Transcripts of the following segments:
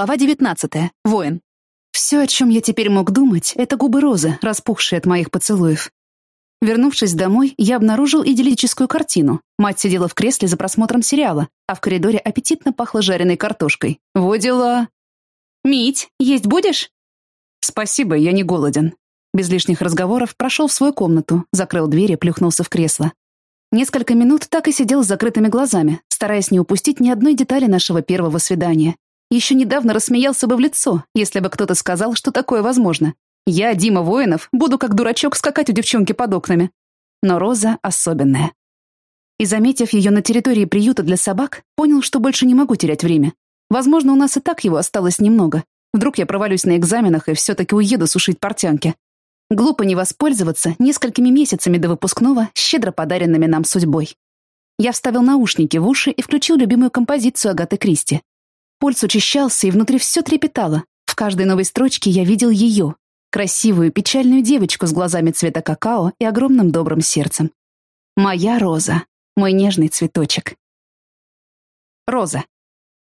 Глава 19. Воин. Все, о чем я теперь мог думать, это губы Розы, распухшие от моих поцелуев. Вернувшись домой, я обнаружил идиллическую картину. Мать сидела в кресле за просмотром сериала, а в коридоре аппетитно пахло жареной картошкой. Во дела! «Мить, есть будешь?» «Спасибо, я не голоден». Без лишних разговоров прошел в свою комнату, закрыл дверь и плюхнулся в кресло. Несколько минут так и сидел с закрытыми глазами, стараясь не упустить ни одной детали нашего первого свидания. Еще недавно рассмеялся бы в лицо, если бы кто-то сказал, что такое возможно. Я, Дима Воинов, буду как дурачок скакать у девчонки под окнами. Но Роза особенная. И, заметив ее на территории приюта для собак, понял, что больше не могу терять время. Возможно, у нас и так его осталось немного. Вдруг я провалюсь на экзаменах и все-таки уеду сушить портянки. Глупо не воспользоваться несколькими месяцами до выпускного, щедро подаренными нам судьбой. Я вставил наушники в уши и включил любимую композицию Агаты Кристи. Пульс учащался, и внутри все трепетало. В каждой новой строчке я видел ее. Красивую, печальную девочку с глазами цвета какао и огромным добрым сердцем. Моя роза. Мой нежный цветочек. Роза.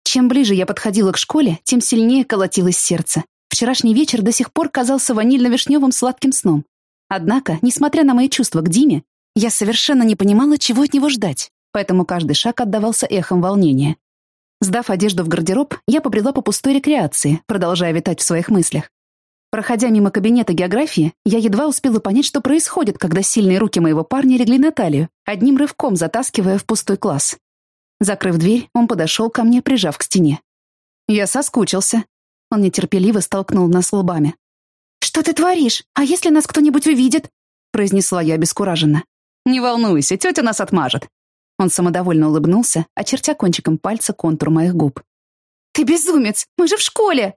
Чем ближе я подходила к школе, тем сильнее колотилось сердце. Вчерашний вечер до сих пор казался ванильно-вишневым сладким сном. Однако, несмотря на мои чувства к Диме, я совершенно не понимала, чего от него ждать, поэтому каждый шаг отдавался эхом волнения. Сдав одежду в гардероб, я побрела по пустой рекреации, продолжая витать в своих мыслях. Проходя мимо кабинета географии, я едва успела понять, что происходит, когда сильные руки моего парня легли на талию, одним рывком затаскивая в пустой класс. Закрыв дверь, он подошел ко мне, прижав к стене. Я соскучился. Он нетерпеливо столкнул нас лбами. «Что ты творишь? А если нас кто-нибудь увидит?» произнесла я обескураженно. «Не волнуйся, тетя нас отмажет. Он самодовольно улыбнулся, очертя кончиком пальца контур моих губ. «Ты безумец! Мы же в школе!»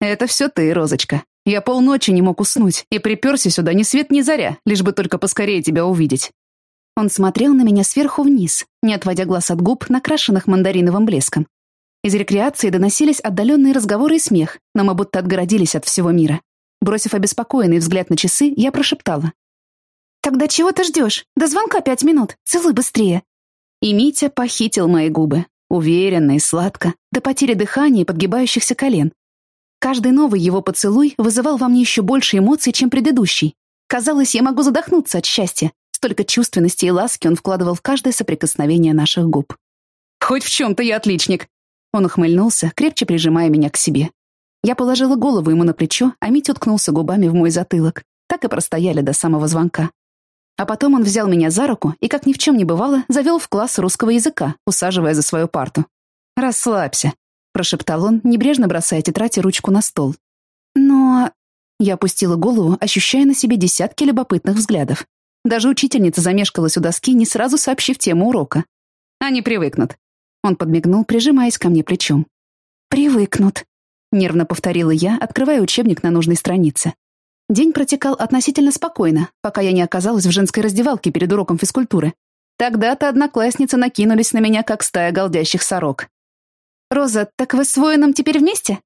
«Это все ты, Розочка. Я полночи не мог уснуть и приперся сюда ни свет ни заря, лишь бы только поскорее тебя увидеть». Он смотрел на меня сверху вниз, не отводя глаз от губ, накрашенных мандариновым блеском. Из рекреации доносились отдаленные разговоры и смех, но мы будто отгородились от всего мира. Бросив обеспокоенный взгляд на часы, я прошептала. «Тогда чего ты ждешь? До звонка пять минут. Целуй быстрее. И Митя похитил мои губы, уверенно и сладко, до потери дыхания и подгибающихся колен. Каждый новый его поцелуй вызывал во мне еще больше эмоций, чем предыдущий. Казалось, я могу задохнуться от счастья. Столько чувственности и ласки он вкладывал в каждое соприкосновение наших губ. «Хоть в чем-то я отличник!» Он ухмыльнулся, крепче прижимая меня к себе. Я положила голову ему на плечо, а Митя уткнулся губами в мой затылок. Так и простояли до самого звонка. А потом он взял меня за руку и, как ни в чем не бывало, завел в класс русского языка, усаживая за свою парту. «Расслабься», — прошептал он, небрежно бросая тетрадь и ручку на стол. «Но...» Я опустила голову, ощущая на себе десятки любопытных взглядов. Даже учительница замешкалась у доски, не сразу сообщив тему урока. «Они привыкнут». Он подмигнул, прижимаясь ко мне плечом. «Привыкнут», — нервно повторила я, открывая учебник на нужной странице. День протекал относительно спокойно, пока я не оказалась в женской раздевалке перед уроком физкультуры. Тогда-то одноклассницы накинулись на меня, как стая голдящих сорок. «Роза, так вы с воином теперь вместе?»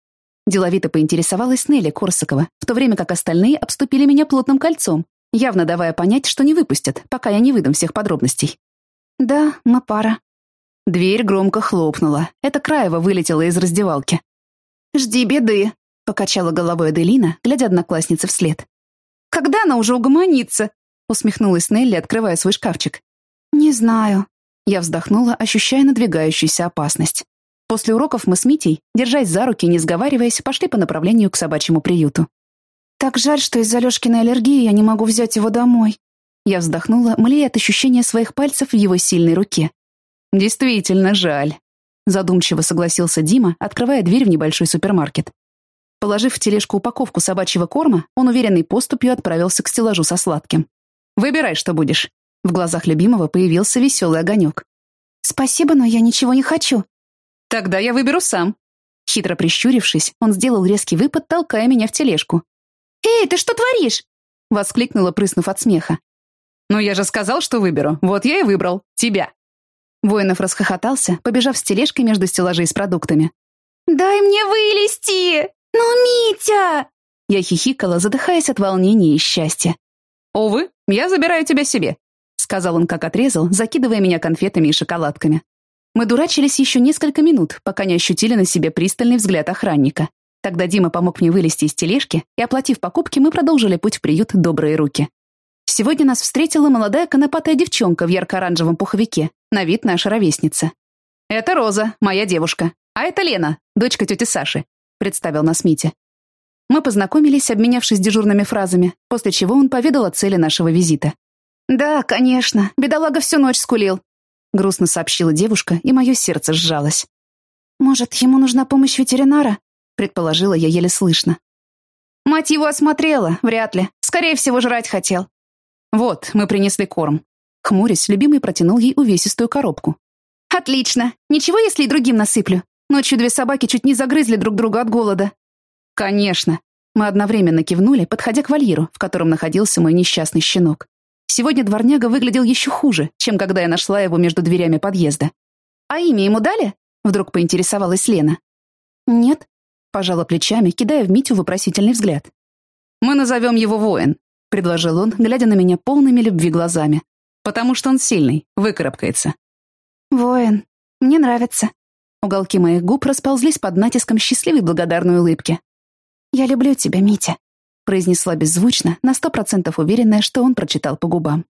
Деловито поинтересовалась Нелли Корсакова, в то время как остальные обступили меня плотным кольцом, явно давая понять, что не выпустят, пока я не выдам всех подробностей. «Да, мы пара». Дверь громко хлопнула. Это Краева вылетела из раздевалки. «Жди беды», Покачала головой Аделина, глядя однокласснице вслед. «Когда она уже угомонится?» Усмехнулась Нелли, открывая свой шкафчик. «Не знаю». Я вздохнула, ощущая надвигающуюся опасность. После уроков мы с Митей, держась за руки, не сговариваясь, пошли по направлению к собачьему приюту. «Так жаль, что из-за Лёшкиной аллергии я не могу взять его домой». Я вздохнула, млея от ощущения своих пальцев в его сильной руке. «Действительно жаль», — задумчиво согласился Дима, открывая дверь в небольшой супермаркет. Положив в тележку упаковку собачьего корма, он уверенной поступью отправился к стеллажу со сладким. «Выбирай, что будешь». В глазах любимого появился веселый огонек. «Спасибо, но я ничего не хочу». «Тогда я выберу сам». Хитро прищурившись, он сделал резкий выпад, толкая меня в тележку. «Эй, ты что творишь?» — воскликнула, прыснув от смеха. «Ну я же сказал, что выберу. Вот я и выбрал. Тебя». Воинов расхохотался, побежав с тележкой между стеллажей с продуктами. «Дай мне вылезти!» «Ну, Митя!» Я хихикала, задыхаясь от волнения и счастья. «Увы, я забираю тебя себе», — сказал он, как отрезал, закидывая меня конфетами и шоколадками. Мы дурачились еще несколько минут, пока не ощутили на себе пристальный взгляд охранника. Тогда Дима помог мне вылезти из тележки, и, оплатив покупки, мы продолжили путь в приют «Добрые руки». Сегодня нас встретила молодая конопатая девчонка в ярко-оранжевом пуховике, на вид наша ровесница. «Это Роза, моя девушка, а это Лена, дочка тети Саши», — представил нас Митя. Мы познакомились, обменявшись дежурными фразами, после чего он поведал о цели нашего визита. «Да, конечно, бедолага всю ночь скулил», — грустно сообщила девушка, и мое сердце сжалось. «Может, ему нужна помощь ветеринара?» — предположила я еле слышно. «Мать его осмотрела, вряд ли. Скорее всего, жрать хотел». «Вот, мы принесли корм». Хмурясь, любимый протянул ей увесистую коробку. «Отлично. Ничего, если и другим насыплю? Ночью две собаки чуть не загрызли друг друга от голода». «Конечно». Мы одновременно кивнули, подходя к вольеру, в котором находился мой несчастный щенок. Сегодня дворняга выглядел еще хуже, чем когда я нашла его между дверями подъезда. «А имя ему дали?» — вдруг поинтересовалась Лена. «Нет», — пожала плечами, кидая в Митю вопросительный взгляд. «Мы назовем его Воин», — предложил он, глядя на меня полными любви глазами. «Потому что он сильный, выкарабкается». «Воин, мне нравится». Уголки моих губ расползлись под натиском счастливой благодарной улыбки. «Я люблю тебя, Митя», произнесла беззвучно, на сто процентов уверенная, что он прочитал по губам.